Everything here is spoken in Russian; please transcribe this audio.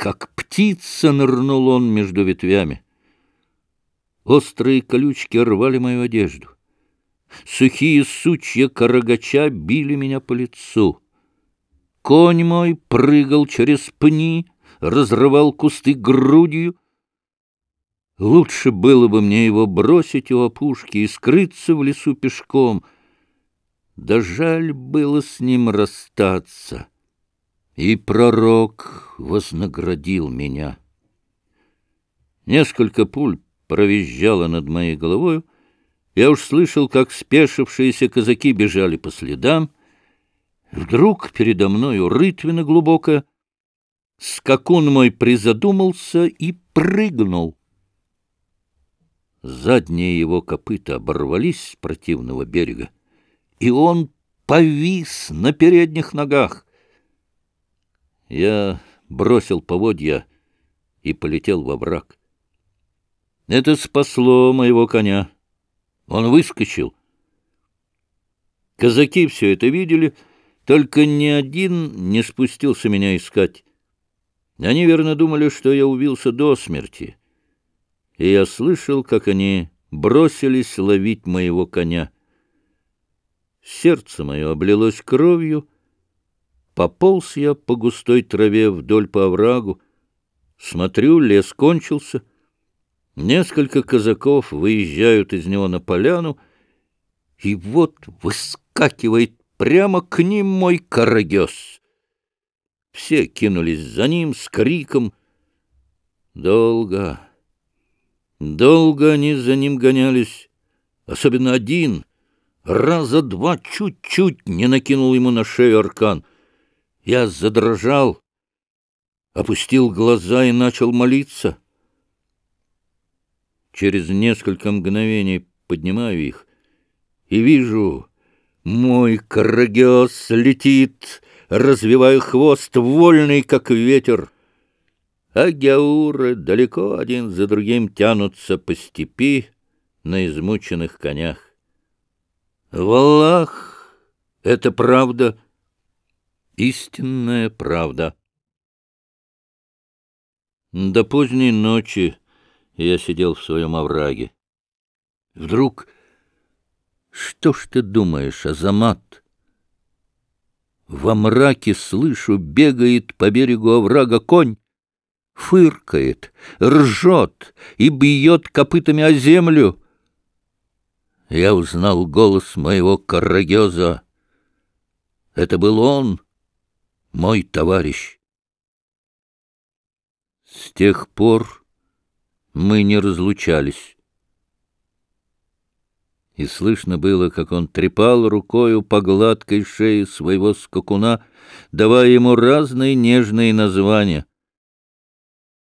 Как птица нырнул он между ветвями. Острые колючки рвали мою одежду. Сухие сучья карагача били меня по лицу. Конь мой прыгал через пни, разрывал кусты грудью. Лучше было бы мне его бросить у опушки и скрыться в лесу пешком. Да жаль было с ним расстаться. И пророк вознаградил меня. Несколько пуль провизжало над моей головою. Я уж слышал, как спешившиеся казаки бежали по следам. Вдруг передо мною рытвина глубокая. Скакун мой призадумался и прыгнул. Задние его копыта оборвались с противного берега, и он повис на передних ногах. Я бросил поводья и полетел во враг. Это спасло моего коня. Он выскочил. Казаки все это видели, только ни один не спустился меня искать. Они верно думали, что я убился до смерти. И я слышал, как они бросились ловить моего коня. Сердце мое облилось кровью. Пополз я по густой траве вдоль по оврагу. Смотрю, лес кончился — Несколько казаков выезжают из него на поляну, и вот выскакивает прямо к ним мой карагес. Все кинулись за ним с криком. Долго, долго они за ним гонялись, особенно один. Раза два чуть-чуть не накинул ему на шею аркан. Я задрожал, опустил глаза и начал молиться. Через несколько мгновений поднимаю их и вижу, мой карагиос летит, развивая хвост, вольный, как ветер. А гяуры далеко один за другим тянутся по степи на измученных конях. Валлах, это правда, истинная правда. До поздней ночи я сидел в своем овраге. Вдруг... Что ж ты думаешь, Азамат? Во мраке слышу, бегает по берегу оврага конь, фыркает, ржет и бьет копытами о землю. Я узнал голос моего карагеза. Это был он, мой товарищ. С тех пор мы не разлучались. И слышно было, как он трепал рукою по гладкой шее своего скакуна, давая ему разные нежные названия.